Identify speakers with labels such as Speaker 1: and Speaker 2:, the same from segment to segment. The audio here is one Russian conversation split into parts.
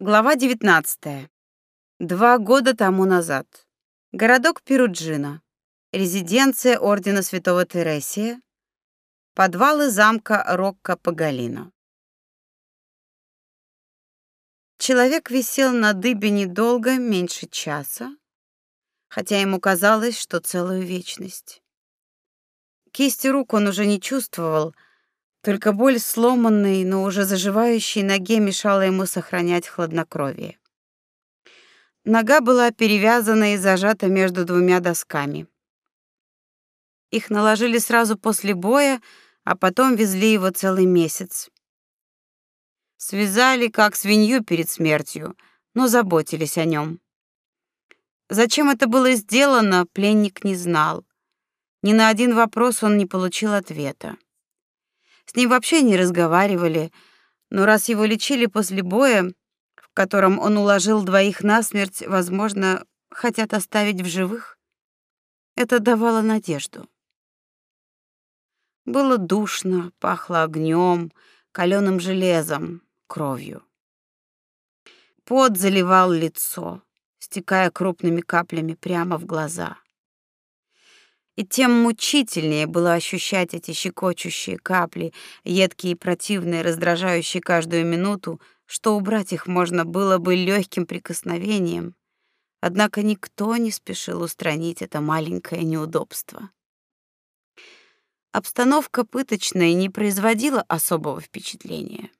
Speaker 1: Глава 19. Два года тому назад. Городок Перуджино. Резиденция ордена Святого Тересия. Подвалы замка Рокко Пагалино. Человек висел на дыбе недолго, меньше часа, хотя ему казалось, что целую вечность. Кисти рук он уже не чувствовал, только боль сломанной, но уже заживающей ноге мешала ему сохранять хладнокровие. Нога была перевязана и зажата между двумя досками. Их наложили сразу после боя, а потом везли его целый месяц. Связали как свинью перед смертью, но заботились о нем. Зачем это было сделано, пленник не знал. Ни на один вопрос он не получил ответа. С ним вообще не разговаривали, но раз его лечили после боя, в котором он уложил двоих насмерть, возможно, хотят оставить в живых, это давало надежду. Было душно, пахло огнем, каленым железом, кровью. Пот заливал лицо, стекая крупными каплями прямо в глаза и тем мучительнее было ощущать эти щекочущие капли, едкие и противные, раздражающие каждую минуту, что убрать их можно было бы легким прикосновением. Однако никто не спешил устранить это маленькое неудобство. Обстановка пыточной не производила особого впечатления.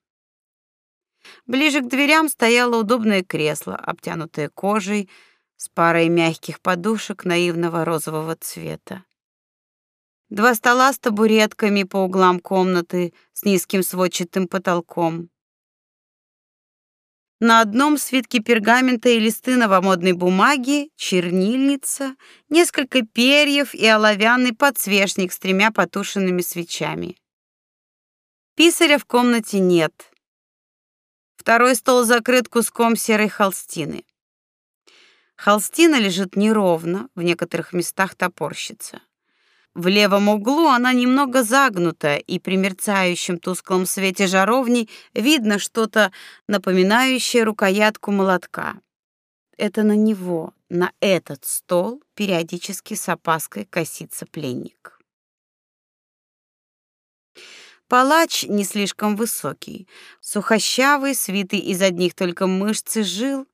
Speaker 1: Ближе к дверям стояло удобное кресло, обтянутое кожей, с парой мягких подушек наивного розового цвета. Два стола с табуретками по углам комнаты с низким сводчатым потолком. На одном свитке пергамента и листы новомодной бумаги, чернильница, несколько перьев и оловянный подсвечник с тремя потушенными свечами. Писаря в комнате нет. Второй стол закрыт куском серой холстины. Холстина лежит неровно, в некоторых местах топорщится. В левом углу она немного загнута, и при мерцающем тусклом свете жаровни видно что-то напоминающее рукоятку молотка. Это на него, на этот стол, периодически с опаской косится пленник. Палач не слишком высокий, сухощавый, свитый из одних только мышц и жил,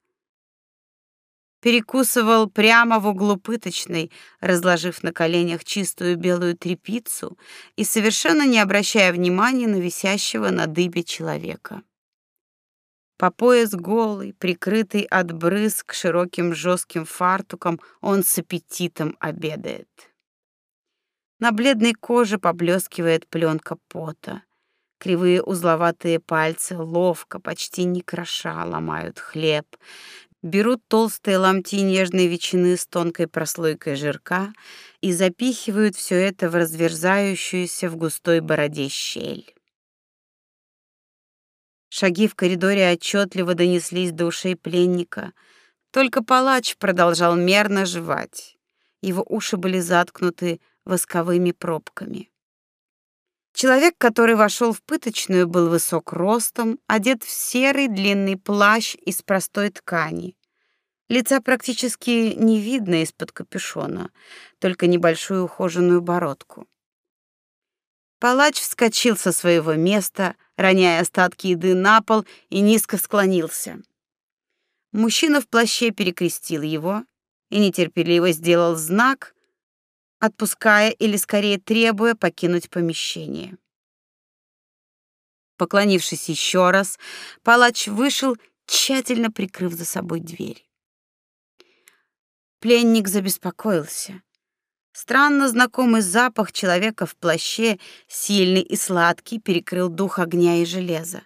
Speaker 1: перекусывал прямо в углу пыточной, разложив на коленях чистую белую тряпицу и совершенно не обращая внимания на висящего на дыбе человека. По пояс голый, прикрытый от брызг широким жестким фартуком, он с аппетитом обедает. На бледной коже поблескивает пленка пота. Кривые узловатые пальцы ловко, почти не кроша, ломают хлеб, берут толстые ломти нежной ветчины с тонкой прослойкой жирка и запихивают все это в разверзающуюся в густой бороде щель. Шаги в коридоре отчетливо донеслись до ушей пленника. Только палач продолжал мерно жевать. Его уши были заткнуты восковыми пробками. Человек, который вошел в пыточную, был высок ростом, одет в серый длинный плащ из простой ткани. Лица практически не видно из-под капюшона, только небольшую ухоженную бородку. Палач вскочил со своего места, роняя остатки еды на пол и низко склонился. Мужчина в плаще перекрестил его и нетерпеливо сделал знак, отпуская или скорее требуя покинуть помещение. Поклонившись еще раз, палач вышел, тщательно прикрыв за собой дверь. Пленник забеспокоился. Странно знакомый запах человека в плаще, сильный и сладкий, перекрыл дух огня и железа.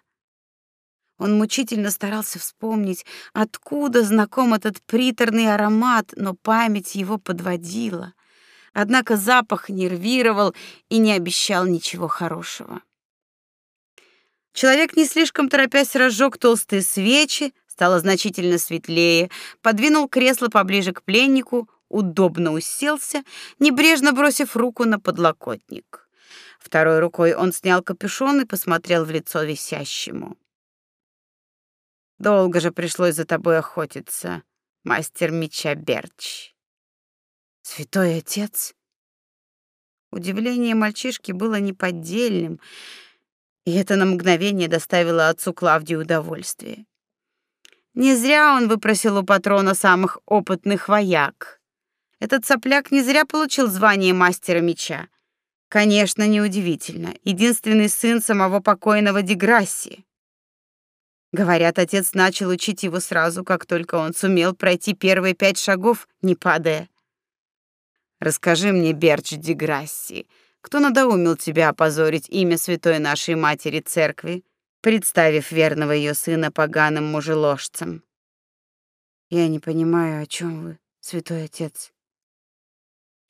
Speaker 1: Он мучительно старался вспомнить, откуда знаком этот приторный аромат, но память его подводила. Однако запах нервировал и не обещал ничего хорошего. Человек не слишком торопясь разжег толстые свечи, стало значительно светлее, подвинул кресло поближе к пленнику, удобно уселся, небрежно бросив руку на подлокотник. Второй рукой он снял капюшон и посмотрел в лицо висящему. Долго же пришлось за тобой охотиться, мастер меча Берч.
Speaker 2: Святой отец.
Speaker 1: Удивление мальчишки было неподдельным, и это на мгновение доставило отцу Клавдию удовольствие. Не зря он выпросил у патрона самых опытных вояк. Этот сопляк не зря получил звание мастера меча. Конечно, неудивительно. Единственный сын самого покойного Деграсси. Говорят, отец начал учить его сразу, как только он сумел пройти первые пять шагов, не падая. Расскажи мне, Берч Деграсси, кто надоумил тебя опозорить имя святой нашей матери церкви, представив верного ее сына поганым мужеложцем?
Speaker 2: Я не понимаю, о чем вы, святой отец.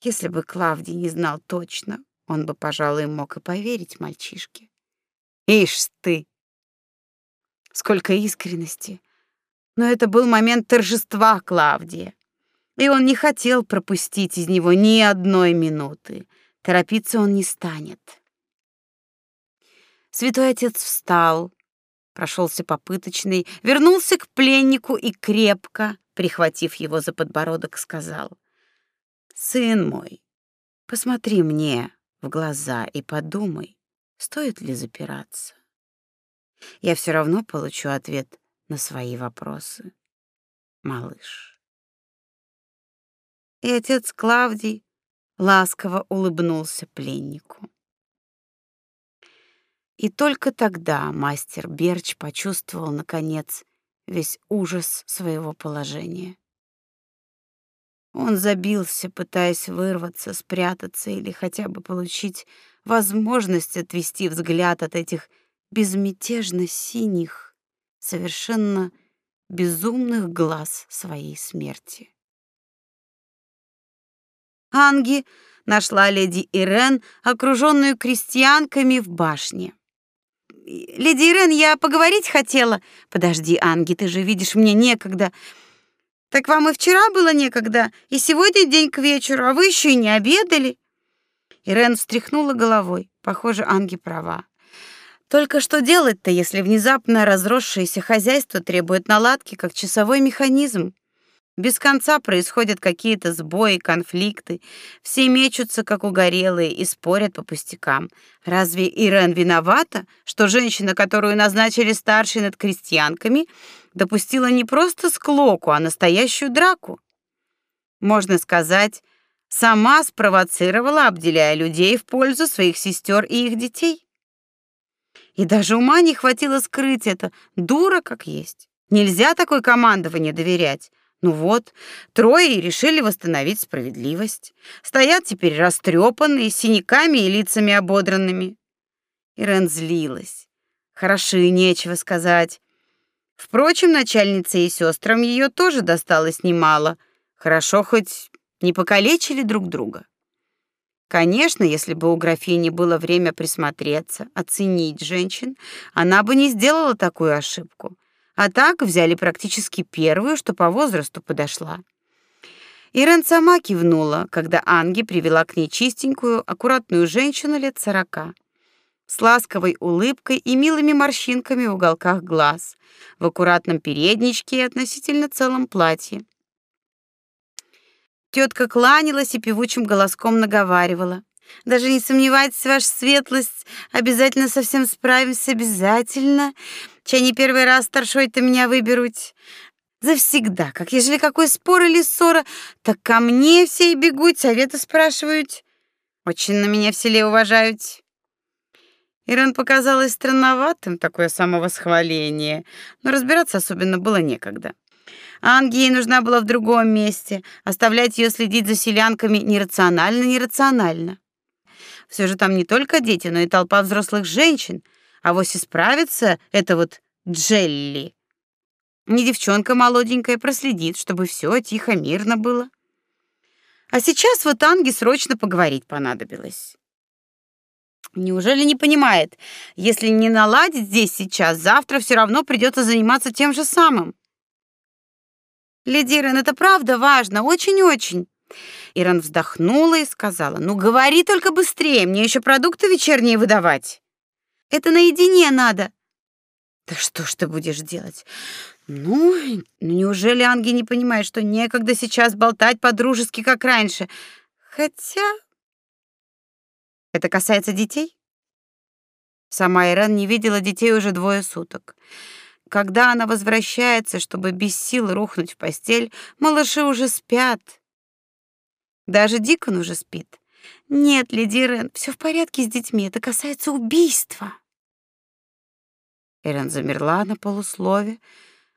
Speaker 1: Если бы Клавдий не знал точно, он бы, пожалуй, мог и поверить мальчишке. Ишь ты! Сколько искренности! Но это был момент торжества Клавдия, и он не хотел пропустить из него ни одной минуты. Торопиться он не станет. Святой отец встал, прошелся попыточный, вернулся к пленнику и крепко, прихватив его за подбородок, сказал: "Сын мой, посмотри мне в глаза и подумай, стоит ли запираться. Я все равно получу ответ на свои вопросы, малыш. И отец Клавдий ласково улыбнулся пленнику. И только тогда мастер Берч почувствовал наконец весь ужас своего положения. Он забился, пытаясь вырваться, спрятаться или хотя бы получить возможность отвести взгляд от этих безмятежно синих, совершенно безумных глаз своей смерти. Анги нашла леди Ирен, окруженную крестьянками в башне. Леди Ирен, я поговорить хотела. Подожди, Анги, ты же видишь, мне некогда. Так вам и вчера было некогда, и сегодня день к вечеру, а вы еще и не обедали. Ирен встряхнула головой. Похоже, Анги права. Только что делать-то, если внезапно разросшееся хозяйство требует наладки, как часовой механизм? Без конца происходят какие-то сбои, конфликты. Все мечутся, как угорелые, и спорят по пустякам. Разве Ирен виновата, что женщина, которую назначили старшей над крестьянками, допустила не просто склоку, а настоящую драку. Можно сказать, сама спровоцировала, обделяя людей в пользу своих сестер и их детей. И даже ума не хватило скрыть это, дура как есть. Нельзя такой командованию доверять. Ну вот, трое решили восстановить справедливость. Стоят теперь растрепанные, с синяками и лицами ободранными. Ирен злилась. Хороши, нечего сказать. Впрочем, начальнице и сестрам ее тоже досталось немало. Хорошо хоть не покалечили друг друга. Конечно, если бы у графини было время присмотреться, оценить женщин, она бы не сделала такую ошибку. А так взяли практически первую, что по возрасту подошла. Ирен сама кивнула, когда Анги привела к ней чистенькую, аккуратную женщину лет сорока с ласковой улыбкой и милыми морщинками в уголках глаз, в аккуратном передничке и относительно целом платье. Тетка кланялась и певучим голоском наговаривала: "Даже не сомневайтесь, ваша светлость, обязательно совсем справимся, обязательно. Чай не первый раз старшой-то меня выберут. Завсегда, как ежели какой спор или ссора, так ко мне все и бегут, советы спрашивают. Очень на меня в селе уважают. Ирен показалось странноватым такое самовосхваление, но разбираться особенно было некогда. Анге ей нужна была в другом месте, оставлять ее следить за селянками нерационально, нерационально. Все же там не только дети, но и толпа взрослых женщин, а вось и справится это вот Джелли. Не девчонка молоденькая проследит, чтобы все тихо, мирно было. А сейчас вот Анге срочно поговорить понадобилось. Неужели не понимает, если не наладить здесь сейчас, завтра все равно придется заниматься тем же самым? Леди Ирен, это правда важно, очень-очень. Ирен вздохнула и сказала: "Ну говори только быстрее, мне еще продукты вечерние выдавать. Это наедине надо". Да что ж ты будешь делать? Ну, ну неужели Анги не понимает, что некогда сейчас болтать по-дружески, как раньше? Хотя это касается детей. Сама Ирен не видела детей уже двое суток. Когда она возвращается, чтобы без сил рухнуть в постель, малыши уже спят. Даже Дикон уже спит. Нет, леди Рен, все в порядке с детьми, это касается убийства. Ирен замерла на полуслове,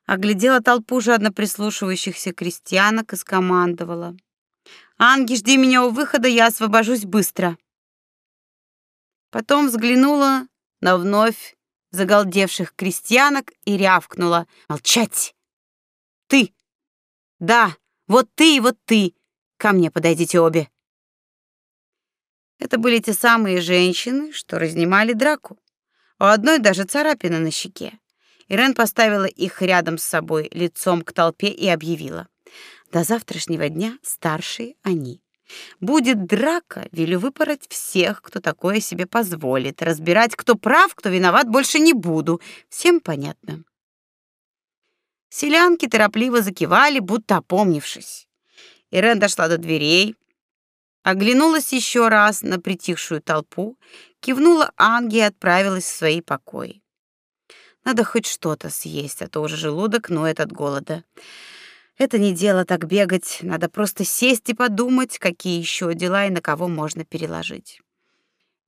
Speaker 1: оглядела толпу жадно прислушивающихся крестьянок и скомандовала: "Анги, жди меня у выхода, я освобожусь быстро". Потом взглянула на вновь загалдевших крестьянок и рявкнула: "Молчать! Ты! Да, вот ты и вот ты! Ко мне подойдите обе!" Это были те самые женщины, что разнимали драку. У одной даже царапина на щеке. Ирен поставила их рядом с собой лицом к толпе и объявила: "До завтрашнего дня старшие они. Будет драка, велю выпороть всех, кто такое себе позволит. Разбирать, кто прав, кто виноват, больше не буду. Всем понятно. Селянки торопливо закивали, будто опомнившись. Ирен дошла до дверей, оглянулась еще раз на притихшую толпу, кивнула Анге и отправилась в свои покои. Надо хоть что-то съесть, а то уже желудок ноет от голода. Это не дело так бегать, надо просто сесть и подумать, какие еще дела и на кого можно переложить.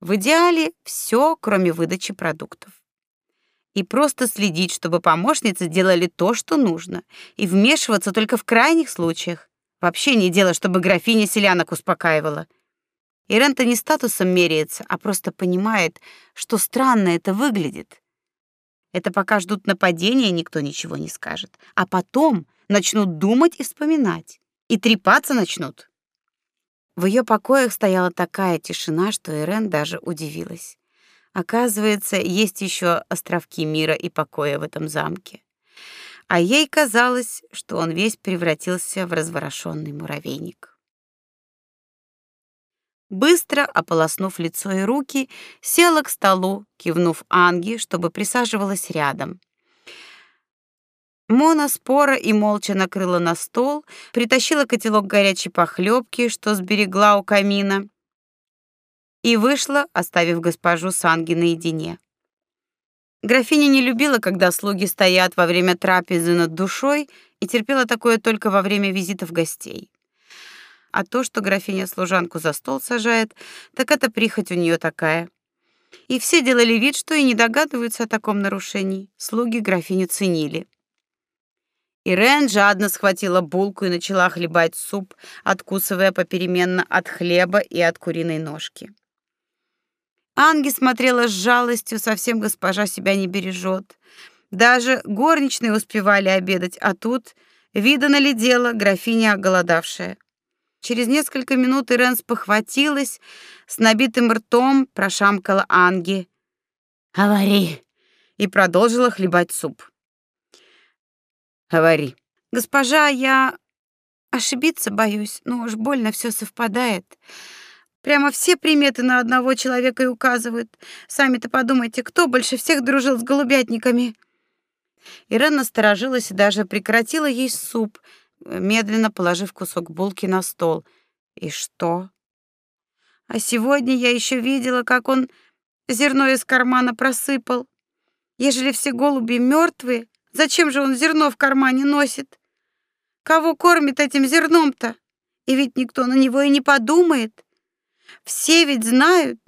Speaker 1: В идеале все, кроме выдачи продуктов. И просто следить, чтобы помощницы делали то, что нужно, и вмешиваться только в крайних случаях. Вообще не дело, чтобы графиня селянок успокаивала. Ирен-то не статусом меряется, а просто понимает, что странно это выглядит. Это пока ждут нападения, никто ничего не скажет. А потом начнут думать и вспоминать, и трепаться начнут. В ее покоях стояла такая тишина, что Ирен даже удивилась. Оказывается, есть еще островки мира и покоя в этом замке. А ей казалось, что он весь превратился в разворошенный муравейник. Быстро ополоснув лицо и руки, села к столу, кивнув Анге, чтобы присаживалась рядом. Мона спора и молча накрыла на стол, притащила котелок горячей похлебки, что сберегла у камина, и вышла, оставив госпожу Санги наедине. Графиня не любила, когда слуги стоят во время трапезы над душой, и терпела такое только во время визитов гостей. А то, что графиня служанку за стол сажает, так это прихоть у нее такая. И все делали вид, что и не догадываются о таком нарушении. Слуги графиню ценили. Ирен жадно схватила булку и начала хлебать суп, откусывая попеременно от хлеба и от куриной ножки. Анги смотрела с жалостью, совсем госпожа себя не бережет. Даже горничные успевали обедать, а тут, видано ли дело, графиня оголодавшая. Через несколько минут Ирен спохватилась, с набитым ртом прошамкала Анги. «Говори!» и продолжила хлебать суп. Говори. Госпожа, я ошибиться боюсь, но уж больно все совпадает. Прямо все приметы на одного человека и указывают. Сами-то подумайте, кто больше всех дружил с голубятниками? Ирена насторожилась и даже прекратила есть суп, медленно положив кусок булки на стол. И что? А сегодня я еще видела, как он зерно из кармана просыпал. Ежели все голуби мертвые, Зачем же он зерно в кармане носит? Кого кормит этим зерном-то? И ведь никто на него и не подумает. Все ведь знают,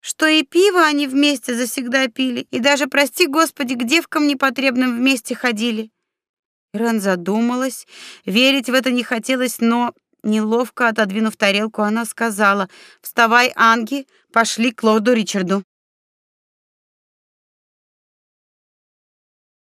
Speaker 1: что и пиво они вместе завсегда пили, и даже, прости Господи, к девкам непотребным вместе ходили. Ран задумалась, верить в это не хотелось, но неловко отодвинув тарелку, она сказала: "Вставай, Анги, пошли к лорду Ричарду".